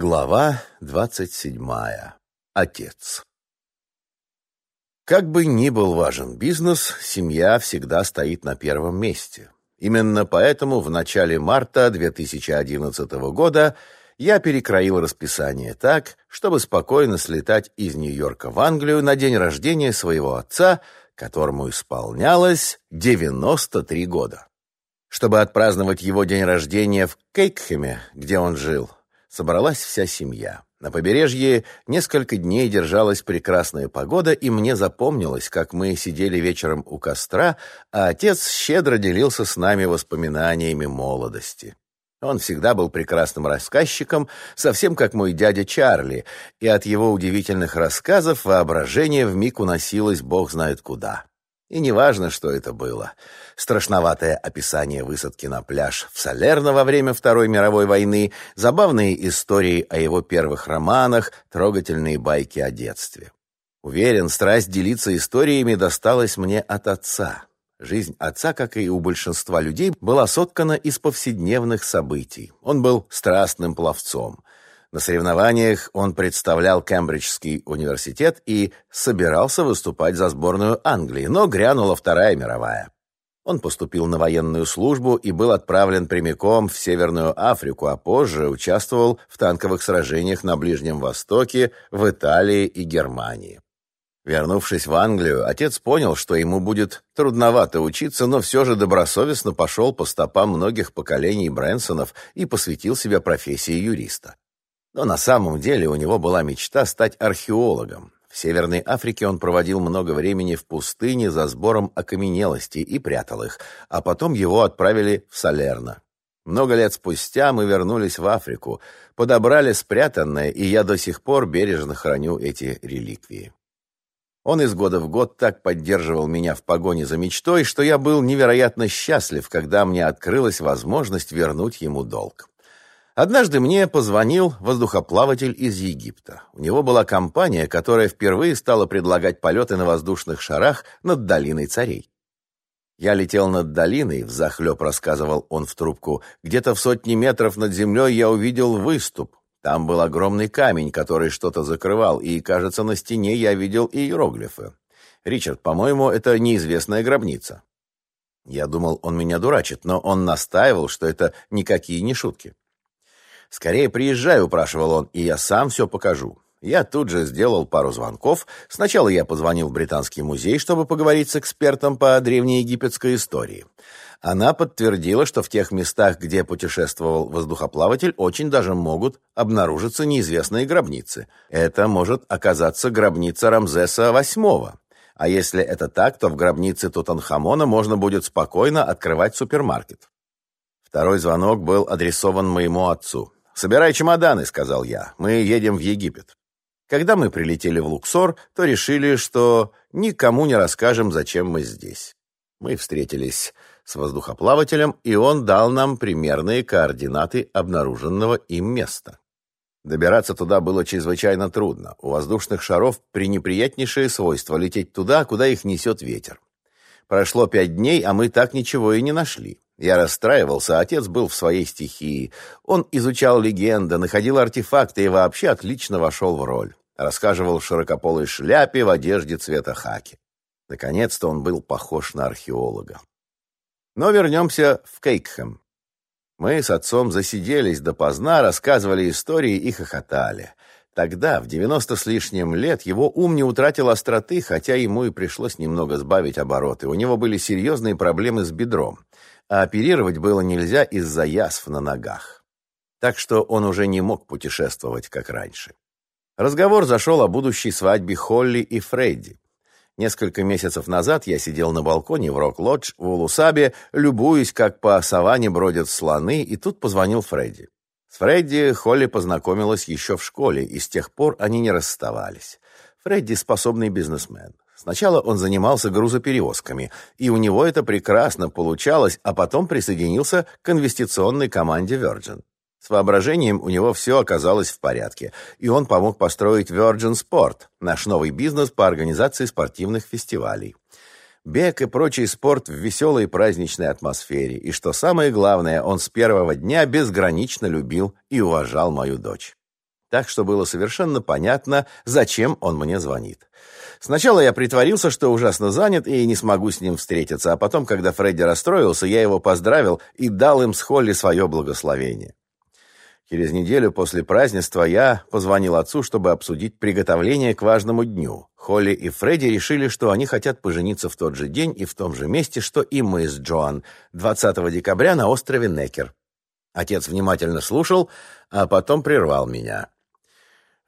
Глава двадцать седьмая. Отец. Как бы ни был важен бизнес, семья всегда стоит на первом месте. Именно поэтому в начале марта 2011 года я перекроил расписание так, чтобы спокойно слетать из Нью-Йорка в Англию на день рождения своего отца, которому исполнялось 93 года. Чтобы отпраздновать его день рождения в Кейкхеме, где он жил, собралась вся семья. На побережье несколько дней держалась прекрасная погода, и мне запомнилось, как мы сидели вечером у костра, а отец щедро делился с нами воспоминаниями молодости. Он всегда был прекрасным рассказчиком, совсем как мой дядя Чарли, и от его удивительных рассказов воображение вмиг уносилось бог знает куда. И неважно, что это было. Страшноватое описание высадки на пляж в Салерно во время Второй мировой войны, забавные истории о его первых романах, трогательные байки о детстве. Уверен, страсть делиться историями досталась мне от отца. Жизнь отца, как и у большинства людей, была соткана из повседневных событий. Он был страстным пловцом. На соревнованиях он представлял Кембриджский университет и собирался выступать за сборную Англии, но грянула Вторая мировая. Он поступил на военную службу и был отправлен прямиком в Северную Африку, а позже участвовал в танковых сражениях на Ближнем Востоке, в Италии и Германии. Вернувшись в Англию, отец понял, что ему будет трудновато учиться, но все же добросовестно пошел по стопам многих поколений Брэнсонов и посвятил себя профессии юриста. Но на самом деле у него была мечта стать археологом. В Северной Африке он проводил много времени в пустыне за сбором окаменелостей и прятал их, а потом его отправили в Салерно. Много лет спустя мы вернулись в Африку, подобрали спрятанное, и я до сих пор бережно храню эти реликвии. Он из года в год так поддерживал меня в погоне за мечтой, что я был невероятно счастлив, когда мне открылась возможность вернуть ему долг. Однажды мне позвонил воздухоплаватель из Египта. У него была компания, которая впервые стала предлагать полеты на воздушных шарах над долиной царей. Я летел над долиной, взахлеб рассказывал он в трубку. Где-то в сотни метров над землей я увидел выступ. Там был огромный камень, который что-то закрывал, и, кажется, на стене я видел иероглифы. Ричард, по-моему, это неизвестная гробница. Я думал, он меня дурачит, но он настаивал, что это никакие не шутки. «Скорее приезжай», — упрашивал он, — «и я сам все покажу». Я тут же сделал пару звонков. Сначала я позвонил в Британский музей, чтобы поговорить с экспертом по древнеегипетской истории. Она подтвердила, что в тех местах, где путешествовал воздухоплаватель, очень даже могут обнаружиться неизвестные гробницы. Это может оказаться гробница Рамзеса VIII. А если это так, то в гробнице Тутанхамона можно будет спокойно открывать супермаркет. Второй звонок был адресован моему отцу. «Собирай чемоданы», — сказал я. «Мы едем в Египет». Когда мы прилетели в Луксор, то решили, что никому не расскажем, зачем мы здесь. Мы встретились с воздухоплавателем, и он дал нам примерные координаты обнаруженного им места. Добираться туда было чрезвычайно трудно. У воздушных шаров пренеприятнейшее свойство лететь туда, куда их несет ветер. Прошло пять дней, а мы так ничего и не нашли. Я расстраивался, отец был в своей стихии. Он изучал легенды, находил артефакты и вообще отлично вошел в роль. Рассказывал в широкополой шляпе в одежде цвета хаки. Наконец-то он был похож на археолога. Но вернемся в Кейкхэм. Мы с отцом засиделись допоздна, рассказывали истории и хохотали. Тогда, в девяносто с лишним лет, его ум не утратил остроты, хотя ему и пришлось немного сбавить обороты. У него были серьезные проблемы с бедром, а оперировать было нельзя из-за язв на ногах. Так что он уже не мог путешествовать, как раньше. Разговор зашел о будущей свадьбе Холли и Фредди. Несколько месяцев назад я сидел на балконе в Рок-Лодж в Улусабе, любуясь, как по саванне бродят слоны, и тут позвонил Фредди. С Фредди Холли познакомилась еще в школе, и с тех пор они не расставались. Фредди способный бизнесмен. Сначала он занимался грузоперевозками, и у него это прекрасно получалось, а потом присоединился к инвестиционной команде Virgin. С воображением у него все оказалось в порядке, и он помог построить Virgin Sport, наш новый бизнес по организации спортивных фестивалей. Бег и прочий спорт в веселой праздничной атмосфере, и, что самое главное, он с первого дня безгранично любил и уважал мою дочь. Так что было совершенно понятно, зачем он мне звонит. Сначала я притворился, что ужасно занят и не смогу с ним встретиться, а потом, когда Фредди расстроился, я его поздравил и дал им с Холли свое благословение. Через неделю после празднества я позвонил отцу, чтобы обсудить приготовление к важному дню. Холли и Фредди решили, что они хотят пожениться в тот же день и в том же месте, что и мы с Джоан, 20 декабря на острове Некер. Отец внимательно слушал, а потом прервал меня.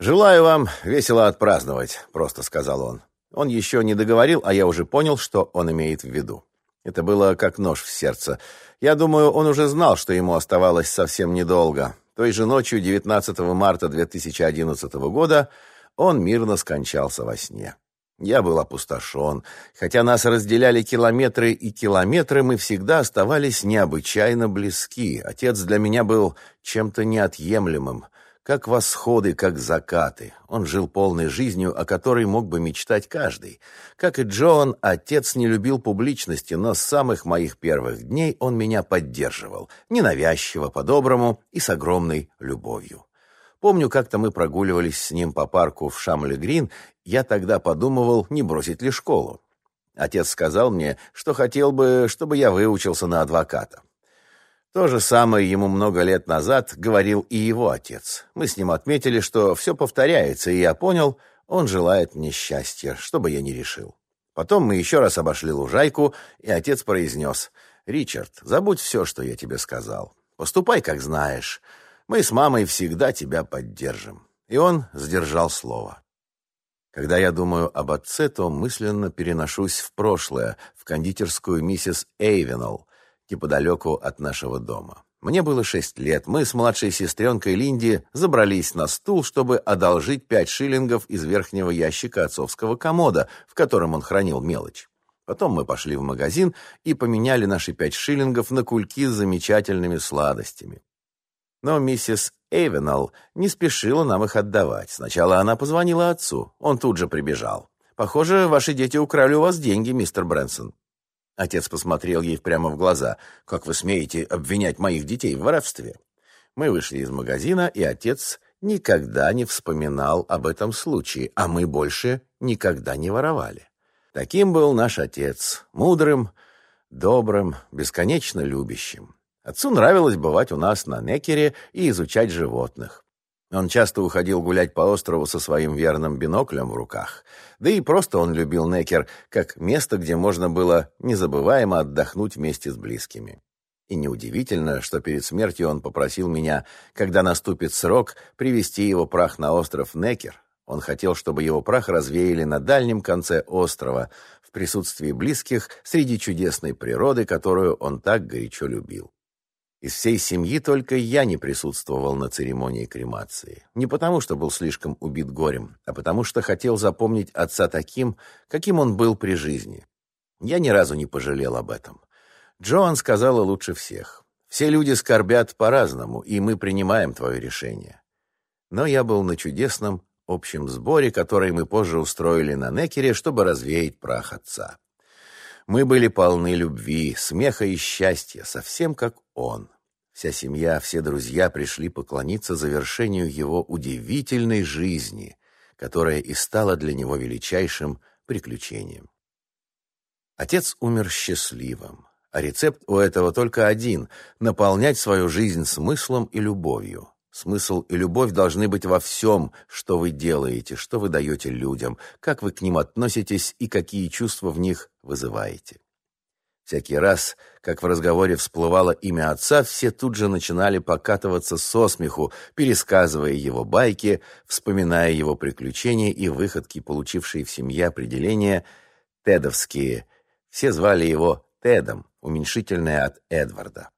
«Желаю вам весело отпраздновать», — просто сказал он. Он еще не договорил, а я уже понял, что он имеет в виду. Это было как нож в сердце. Я думаю, он уже знал, что ему оставалось совсем недолго. Той же ночью, 19 марта 2011 года, он мирно скончался во сне. Я был опустошен. Хотя нас разделяли километры и километры, мы всегда оставались необычайно близки. Отец для меня был чем-то неотъемлемым — как восходы, как закаты. Он жил полной жизнью, о которой мог бы мечтать каждый. Как и Джон, отец не любил публичности, но с самых моих первых дней он меня поддерживал, ненавязчиво, по-доброму и с огромной любовью. Помню, как-то мы прогуливались с ним по парку в Шамле-Грин, я тогда подумывал, не бросить ли школу. Отец сказал мне, что хотел бы, чтобы я выучился на адвоката. То же самое ему много лет назад говорил и его отец. Мы с ним отметили, что все повторяется, и я понял, он желает мне счастья, что бы я ни решил. Потом мы еще раз обошли лужайку, и отец произнес, «Ричард, забудь все, что я тебе сказал. Поступай, как знаешь. Мы с мамой всегда тебя поддержим». И он сдержал слово. Когда я думаю об отце, то мысленно переношусь в прошлое, в кондитерскую миссис Эйвенелл, неподалеку от нашего дома. Мне было шесть лет. Мы с младшей сестренкой Линди забрались на стул, чтобы одолжить пять шиллингов из верхнего ящика отцовского комода, в котором он хранил мелочь. Потом мы пошли в магазин и поменяли наши пять шиллингов на кульки с замечательными сладостями. Но миссис Эйвенал не спешила нам их отдавать. Сначала она позвонила отцу. Он тут же прибежал. «Похоже, ваши дети украли у вас деньги, мистер Брэнсон». Отец посмотрел ей прямо в глаза. «Как вы смеете обвинять моих детей в воровстве?» Мы вышли из магазина, и отец никогда не вспоминал об этом случае, а мы больше никогда не воровали. Таким был наш отец, мудрым, добрым, бесконечно любящим. Отцу нравилось бывать у нас на Некере и изучать животных. Он часто уходил гулять по острову со своим верным биноклем в руках. Да и просто он любил Некер как место, где можно было незабываемо отдохнуть вместе с близкими. И неудивительно, что перед смертью он попросил меня, когда наступит срок, привести его прах на остров Некер. Он хотел, чтобы его прах развеяли на дальнем конце острова, в присутствии близких, среди чудесной природы, которую он так горячо любил. Из всей семьи только я не присутствовал на церемонии кремации. Не потому, что был слишком убит горем, а потому, что хотел запомнить отца таким, каким он был при жизни. Я ни разу не пожалел об этом. Джоан сказала лучше всех. Все люди скорбят по-разному, и мы принимаем твое решение. Но я был на чудесном общем сборе, который мы позже устроили на Некере, чтобы развеять прах отца. Мы были полны любви, смеха и счастья, совсем как он. Вся семья, все друзья пришли поклониться завершению его удивительной жизни, которая и стала для него величайшим приключением. Отец умер счастливым, а рецепт у этого только один — наполнять свою жизнь смыслом и любовью. Смысл и любовь должны быть во всем, что вы делаете, что вы даете людям, как вы к ним относитесь и какие чувства в них вызываете. Всякий раз, как в разговоре всплывало имя отца, все тут же начинали покатываться со смеху, пересказывая его байки, вспоминая его приключения и выходки, получившие в семье определение «тедовские». Все звали его Тедом, уменьшительное от Эдварда.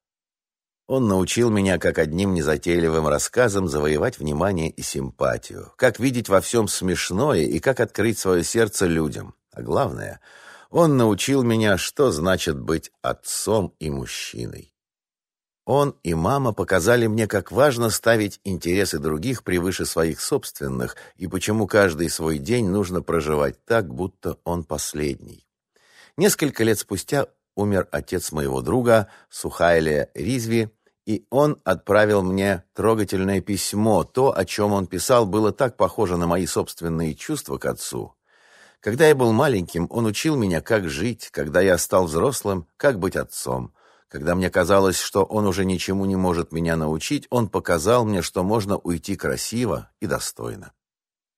Он научил меня, как одним незатейливым рассказом завоевать внимание и симпатию, как видеть во всем смешное и как открыть свое сердце людям. А главное, он научил меня, что значит быть отцом и мужчиной. Он и мама показали мне, как важно ставить интересы других превыше своих собственных, и почему каждый свой день нужно проживать так, будто он последний. Несколько лет спустя умер отец моего друга Сухайле Ризви, И он отправил мне трогательное письмо. То, о чем он писал, было так похоже на мои собственные чувства к отцу. Когда я был маленьким, он учил меня, как жить. Когда я стал взрослым, как быть отцом. Когда мне казалось, что он уже ничему не может меня научить, он показал мне, что можно уйти красиво и достойно.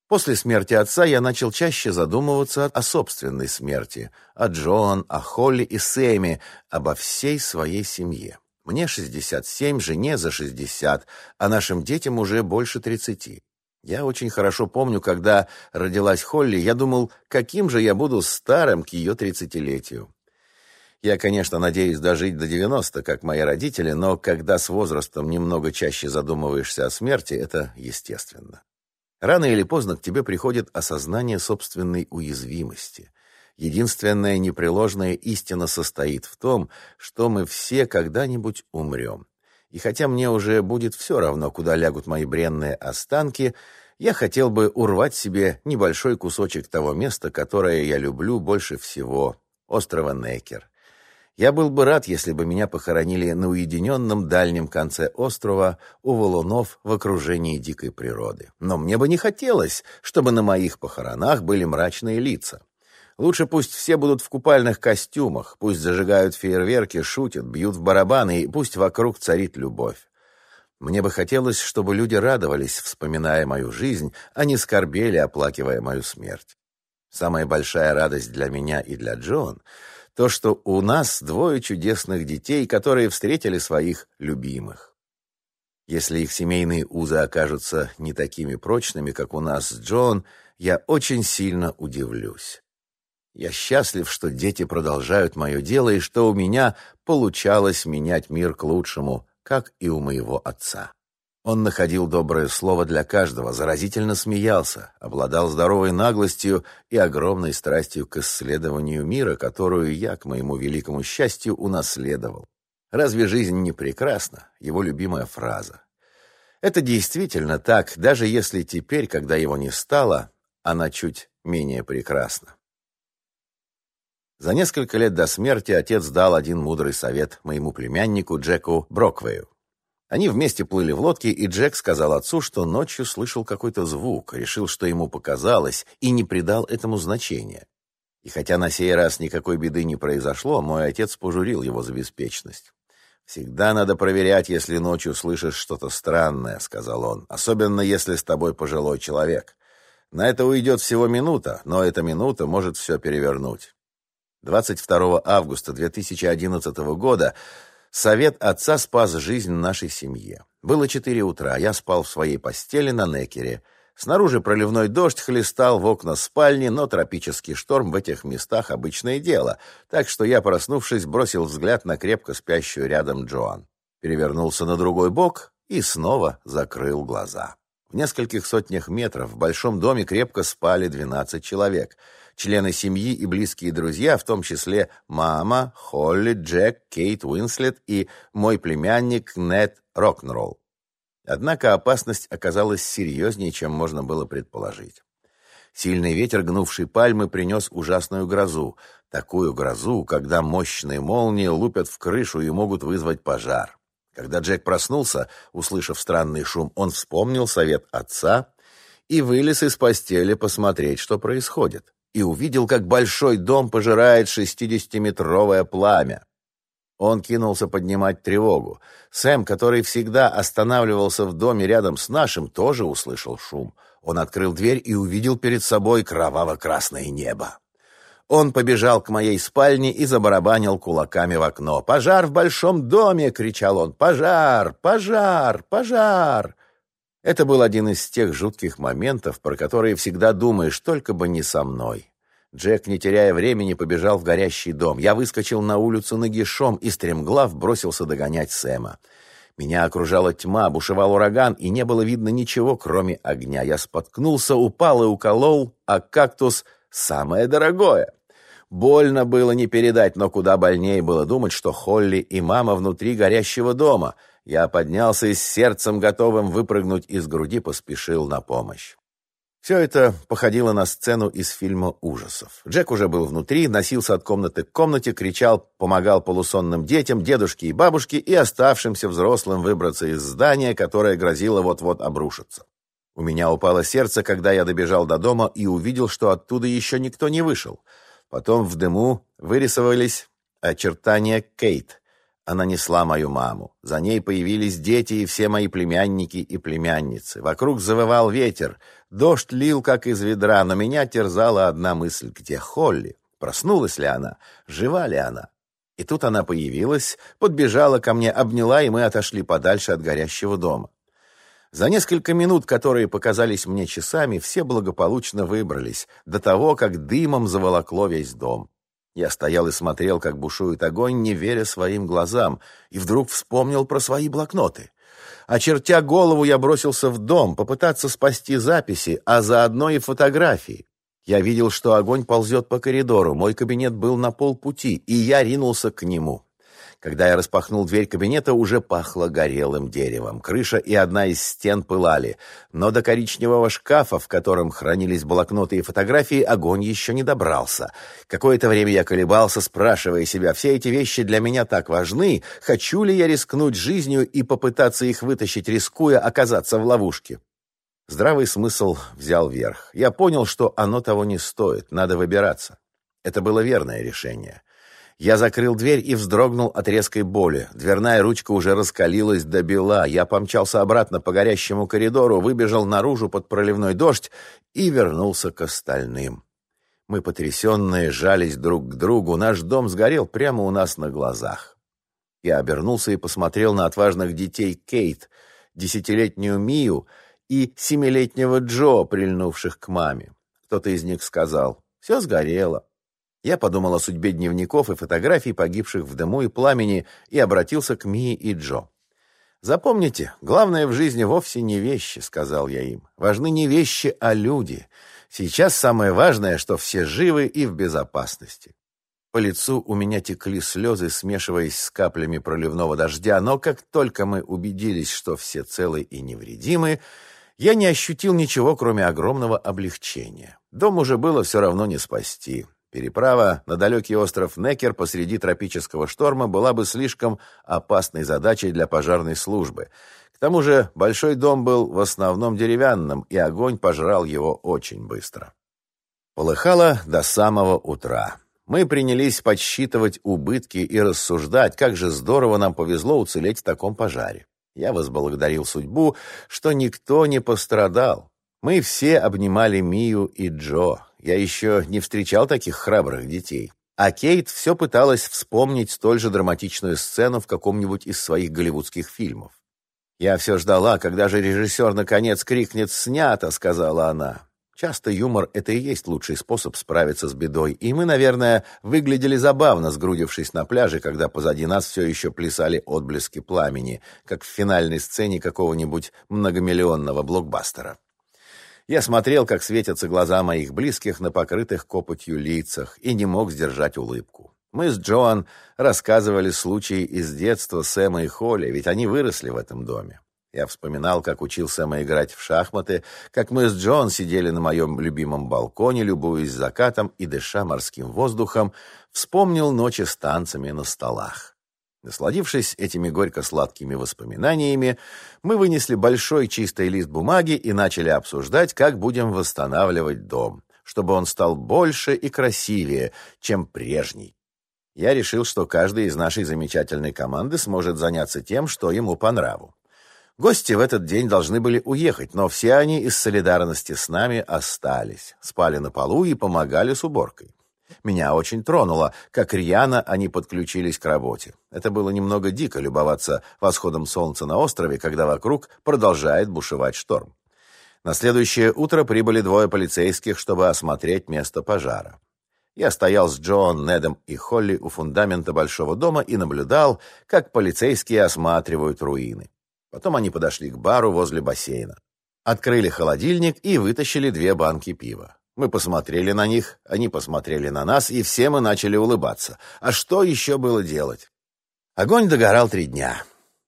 После смерти отца я начал чаще задумываться о собственной смерти, о Джоан, о Холли и Сэме, обо всей своей семье. Мне 67, жене за 60, а нашим детям уже больше 30. Я очень хорошо помню, когда родилась Холли, я думал, каким же я буду старым к ее тридцатилетию. Я, конечно, надеюсь дожить до 90, как мои родители, но когда с возрастом немного чаще задумываешься о смерти, это естественно. Рано или поздно к тебе приходит осознание собственной уязвимости. Единственная непреложная истина состоит в том, что мы все когда-нибудь умрем. И хотя мне уже будет все равно, куда лягут мои бренные останки, я хотел бы урвать себе небольшой кусочек того места, которое я люблю больше всего — острова Некер. Я был бы рад, если бы меня похоронили на уединенном дальнем конце острова у валунов в окружении дикой природы. Но мне бы не хотелось, чтобы на моих похоронах были мрачные лица. Лучше пусть все будут в купальных костюмах, пусть зажигают фейерверки, шутят, бьют в барабаны, и пусть вокруг царит любовь. Мне бы хотелось, чтобы люди радовались, вспоминая мою жизнь, а не скорбели, оплакивая мою смерть. Самая большая радость для меня и для Джон — то, что у нас двое чудесных детей, которые встретили своих любимых. Если их семейные узы окажутся не такими прочными, как у нас с Джон, я очень сильно удивлюсь. Я счастлив, что дети продолжают мое дело и что у меня получалось менять мир к лучшему, как и у моего отца. Он находил доброе слово для каждого, заразительно смеялся, обладал здоровой наглостью и огромной страстью к исследованию мира, которую я, к моему великому счастью, унаследовал. «Разве жизнь не прекрасна?» — его любимая фраза. Это действительно так, даже если теперь, когда его не стало, она чуть менее прекрасна. За несколько лет до смерти отец дал один мудрый совет моему племяннику Джеку Броквею. Они вместе плыли в лодке, и Джек сказал отцу, что ночью слышал какой-то звук, решил, что ему показалось, и не придал этому значения. И хотя на сей раз никакой беды не произошло, мой отец пожурил его за беспечность. «Всегда надо проверять, если ночью слышишь что-то странное», — сказал он, «особенно если с тобой пожилой человек. На это уйдет всего минута, но эта минута может все перевернуть». 22 августа 2011 года Совет отца спас жизнь нашей семье. Было четыре утра, я спал в своей постели на Некере. Снаружи проливной дождь хлестал в окна спальни, но тропический шторм в этих местах обычное дело, так что я, проснувшись, бросил взгляд на крепко спящую рядом Джоан. Перевернулся на другой бок и снова закрыл глаза. В нескольких сотнях метров в большом доме крепко спали двенадцать человек — члены семьи и близкие друзья, в том числе мама, Холли, Джек, Кейт Уинслет и мой племянник Нед Рокнролл. Однако опасность оказалась серьезнее, чем можно было предположить. Сильный ветер, гнувший пальмы, принес ужасную грозу. Такую грозу, когда мощные молнии лупят в крышу и могут вызвать пожар. Когда Джек проснулся, услышав странный шум, он вспомнил совет отца и вылез из постели посмотреть, что происходит и увидел, как большой дом пожирает шестидесятиметровое пламя. Он кинулся поднимать тревогу. Сэм, который всегда останавливался в доме рядом с нашим, тоже услышал шум. Он открыл дверь и увидел перед собой кроваво-красное небо. Он побежал к моей спальне и забарабанил кулаками в окно. «Пожар в большом доме!» — кричал он. «Пожар! Пожар! Пожар!» Это был один из тех жутких моментов, про которые всегда думаешь, только бы не со мной. Джек, не теряя времени, побежал в горящий дом. Я выскочил на улицу нагишом и стремглав бросился догонять Сэма. Меня окружала тьма, бушевал ураган, и не было видно ничего, кроме огня. Я споткнулся, упал и уколол, а кактус — самое дорогое. Больно было не передать, но куда больнее было думать, что Холли и мама внутри горящего дома — я поднялся и с сердцем, готовым выпрыгнуть из груди, поспешил на помощь. Все это походило на сцену из фильма ужасов. Джек уже был внутри, носился от комнаты к комнате, кричал, помогал полусонным детям, дедушке и бабушке и оставшимся взрослым выбраться из здания, которое грозило вот-вот обрушиться. У меня упало сердце, когда я добежал до дома и увидел, что оттуда еще никто не вышел. Потом в дыму вырисовались очертания Кейт. Она несла мою маму. За ней появились дети и все мои племянники и племянницы. Вокруг завывал ветер. Дождь лил, как из ведра, но меня терзала одна мысль. Где Холли? Проснулась ли она? Жива ли она? И тут она появилась, подбежала ко мне, обняла, и мы отошли подальше от горящего дома. За несколько минут, которые показались мне часами, все благополучно выбрались, до того, как дымом заволокло весь дом. Я стоял и смотрел, как бушует огонь, не веря своим глазам, и вдруг вспомнил про свои блокноты. Очертя голову, я бросился в дом, попытаться спасти записи, а заодно и фотографии. Я видел, что огонь ползет по коридору, мой кабинет был на полпути, и я ринулся к нему. Когда я распахнул дверь кабинета, уже пахло горелым деревом. Крыша и одна из стен пылали. Но до коричневого шкафа, в котором хранились блокноты и фотографии, огонь еще не добрался. Какое-то время я колебался, спрашивая себя, все эти вещи для меня так важны, хочу ли я рискнуть жизнью и попытаться их вытащить, рискуя оказаться в ловушке. Здравый смысл взял верх. Я понял, что оно того не стоит, надо выбираться. Это было верное решение. Я закрыл дверь и вздрогнул от резкой боли. Дверная ручка уже раскалилась до бела. Я помчался обратно по горящему коридору, выбежал наружу под проливной дождь и вернулся к остальным. Мы, потрясенные, жались друг к другу. Наш дом сгорел прямо у нас на глазах. Я обернулся и посмотрел на отважных детей Кейт, десятилетнюю Мию и семилетнего Джо, прильнувших к маме. Кто-то из них сказал, «Все сгорело». Я подумал о судьбе дневников и фотографий погибших в дыму и пламени и обратился к Мии и Джо. «Запомните, главное в жизни вовсе не вещи», — сказал я им. «Важны не вещи, а люди. Сейчас самое важное, что все живы и в безопасности». По лицу у меня текли слезы, смешиваясь с каплями проливного дождя, но как только мы убедились, что все целы и невредимы, я не ощутил ничего, кроме огромного облегчения. Дом уже было все равно не спасти. Переправа на далекий остров Некер посреди тропического шторма была бы слишком опасной задачей для пожарной службы. К тому же большой дом был в основном деревянным, и огонь пожрал его очень быстро. Полыхало до самого утра. Мы принялись подсчитывать убытки и рассуждать, как же здорово нам повезло уцелеть в таком пожаре. Я возблагодарил судьбу, что никто не пострадал. Мы все обнимали Мию и Джо. Я еще не встречал таких храбрых детей. А Кейт все пыталась вспомнить столь же драматичную сцену в каком-нибудь из своих голливудских фильмов. «Я все ждала, когда же режиссер наконец крикнет «снято», — сказала она. Часто юмор — это и есть лучший способ справиться с бедой, и мы, наверное, выглядели забавно, сгрудившись на пляже, когда позади нас все еще плясали отблески пламени, как в финальной сцене какого-нибудь многомиллионного блокбастера. Я смотрел, как светятся глаза моих близких на покрытых копотью лицах, и не мог сдержать улыбку. Мы с Джоан рассказывали случаи из детства Сэма и Холли, ведь они выросли в этом доме. Я вспоминал, как учил Сэма играть в шахматы, как мы с Джоан сидели на моем любимом балконе, любуясь закатом и дыша морским воздухом, вспомнил ночи с танцами на столах. Насладившись этими горько-сладкими воспоминаниями, мы вынесли большой чистый лист бумаги и начали обсуждать, как будем восстанавливать дом, чтобы он стал больше и красивее, чем прежний. Я решил, что каждый из нашей замечательной команды сможет заняться тем, что ему по нраву. Гости в этот день должны были уехать, но все они из солидарности с нами остались, спали на полу и помогали с уборкой. Меня очень тронуло, как рьяно они подключились к работе. Это было немного дико любоваться восходом солнца на острове, когда вокруг продолжает бушевать шторм. На следующее утро прибыли двое полицейских, чтобы осмотреть место пожара. Я стоял с Джон, Недом и Холли у фундамента большого дома и наблюдал, как полицейские осматривают руины. Потом они подошли к бару возле бассейна. Открыли холодильник и вытащили две банки пива. Мы посмотрели на них, они посмотрели на нас, и все мы начали улыбаться. А что еще было делать? Огонь догорал три дня.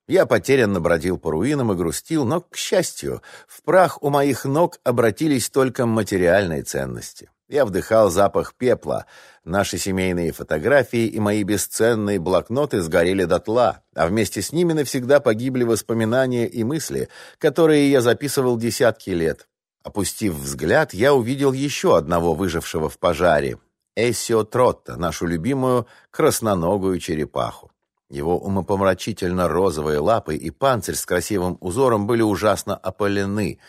Я потерянно бродил по руинам и грустил, но, к счастью, в прах у моих ног обратились только материальные ценности. Я вдыхал запах пепла. Наши семейные фотографии и мои бесценные блокноты сгорели дотла, а вместе с ними навсегда погибли воспоминания и мысли, которые я записывал десятки лет. Опустив взгляд, я увидел еще одного выжившего в пожаре — Эссио Тротта, нашу любимую красноногую черепаху. Его умопомрачительно розовые лапы и панцирь с красивым узором были ужасно опалены,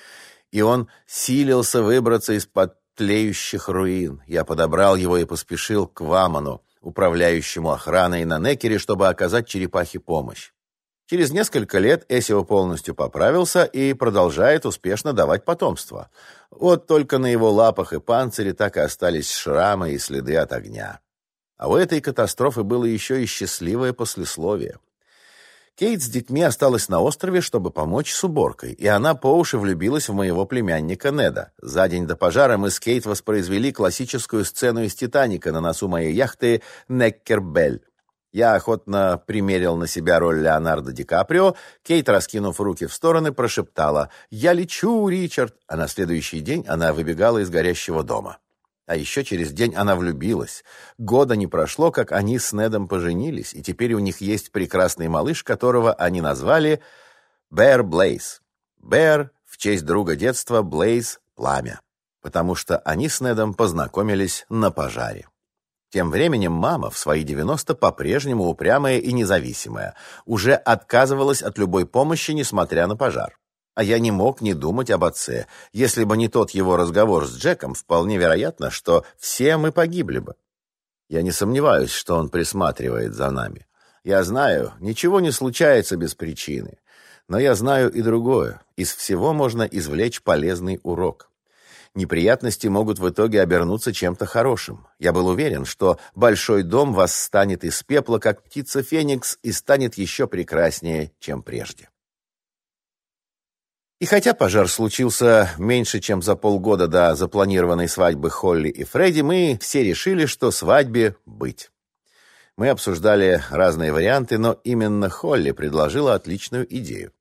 и он силился выбраться из-под тлеющих руин. Я подобрал его и поспешил к Ваману, управляющему охраной на Некере, чтобы оказать черепахе помощь. Через несколько лет Эсио полностью поправился и продолжает успешно давать потомство. Вот только на его лапах и панцире так и остались шрамы и следы от огня. А у этой катастрофы было еще и счастливое послесловие. Кейт с детьми осталась на острове, чтобы помочь с уборкой, и она по уши влюбилась в моего племянника Неда. За день до пожара мы с Кейт воспроизвели классическую сцену из «Титаника» на носу моей яхты «Неккербель». Я охотно примерил на себя роль Леонардо Ди Каприо. Кейт, раскинув руки в стороны, прошептала «Я лечу, Ричард!» А на следующий день она выбегала из горящего дома. А еще через день она влюбилась. Года не прошло, как они с Недом поженились, и теперь у них есть прекрасный малыш, которого они назвали Бэр Блейз. Бэр в честь друга детства Блейз Пламя, потому что они с Недом познакомились на пожаре. Тем временем мама в свои 90 по-прежнему упрямая и независимая, уже отказывалась от любой помощи, несмотря на пожар. А я не мог не думать об отце. Если бы не тот его разговор с Джеком, вполне вероятно, что все мы погибли бы. Я не сомневаюсь, что он присматривает за нами. Я знаю, ничего не случается без причины. Но я знаю и другое. Из всего можно извлечь полезный урок. Неприятности могут в итоге обернуться чем-то хорошим. Я был уверен, что большой дом восстанет из пепла, как птица Феникс, и станет еще прекраснее, чем прежде. И хотя пожар случился меньше, чем за полгода до запланированной свадьбы Холли и Фредди, мы все решили, что свадьбе быть. Мы обсуждали разные варианты, но именно Холли предложила отличную идею.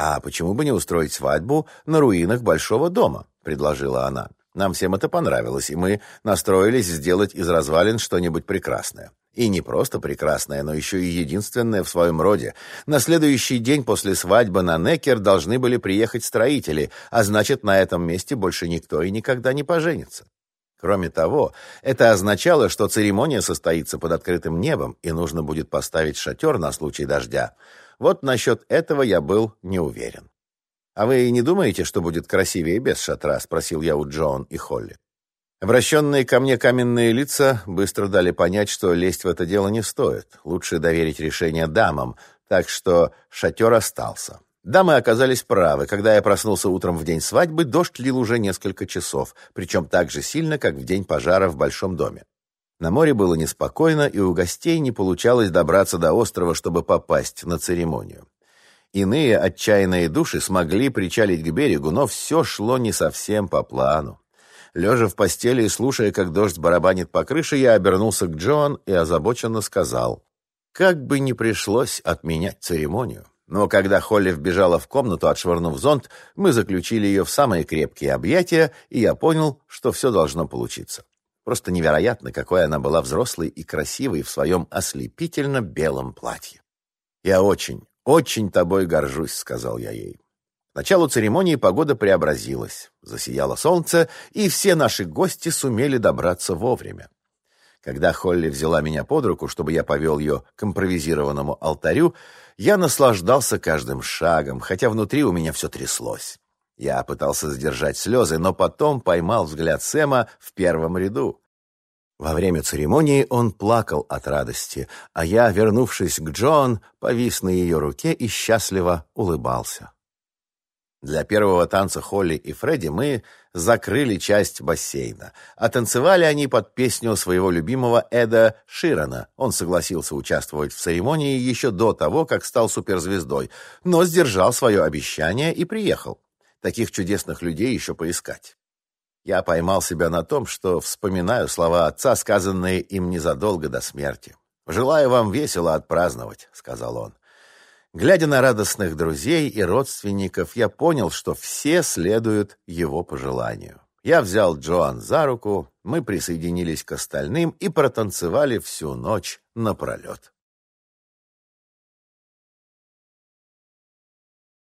«А почему бы не устроить свадьбу на руинах большого дома?» — предложила она. Нам всем это понравилось, и мы настроились сделать из развалин что-нибудь прекрасное. И не просто прекрасная, но еще и единственная в своем роде. На следующий день после свадьбы на Некер должны были приехать строители, а значит, на этом месте больше никто и никогда не поженится. Кроме того, это означало, что церемония состоится под открытым небом, и нужно будет поставить шатер на случай дождя. Вот насчет этого я был не уверен. «А вы не думаете, что будет красивее без шатра?» — спросил я у Джон и Холли. Обращенные ко мне каменные лица быстро дали понять, что лезть в это дело не стоит. Лучше доверить решение дамам, так что шатер остался. Дамы оказались правы. Когда я проснулся утром в день свадьбы, дождь лил уже несколько часов, причем так же сильно, как в день пожара в большом доме. На море было неспокойно, и у гостей не получалось добраться до острова, чтобы попасть на церемонию. Иные отчаянные души смогли причалить к берегу, но все шло не совсем по плану. Лежа в постели и слушая, как дождь барабанит по крыше, я обернулся к Джоан и озабоченно сказал, «Как бы ни пришлось отменять церемонию». Но когда Холли вбежала в комнату, отшвырнув зонт, мы заключили ее в самые крепкие объятия, и я понял, что все должно получиться. Просто невероятно, какой она была взрослой и красивой в своем ослепительно белом платье. «Я очень, очень тобой горжусь», — сказал я ей началу церемонии погода преобразилась. Засияло солнце, и все наши гости сумели добраться вовремя. Когда Холли взяла меня под руку, чтобы я повел ее к импровизированному алтарю, я наслаждался каждым шагом, хотя внутри у меня все тряслось. Я пытался сдержать слезы, но потом поймал взгляд Сэма в первом ряду. Во время церемонии он плакал от радости, а я, вернувшись к Джон, повис на ее руке и счастливо улыбался. Для первого танца Холли и Фредди мы закрыли часть бассейна, а танцевали они под песню своего любимого Эда Ширана. Он согласился участвовать в церемонии еще до того, как стал суперзвездой, но сдержал свое обещание и приехал. Таких чудесных людей еще поискать. Я поймал себя на том, что вспоминаю слова отца, сказанные им незадолго до смерти. «Желаю вам весело отпраздновать», — сказал он. Глядя на радостных друзей и родственников, я понял, что все следуют его пожеланию. Я взял Джоан за руку, мы присоединились к остальным и протанцевали всю ночь напролет.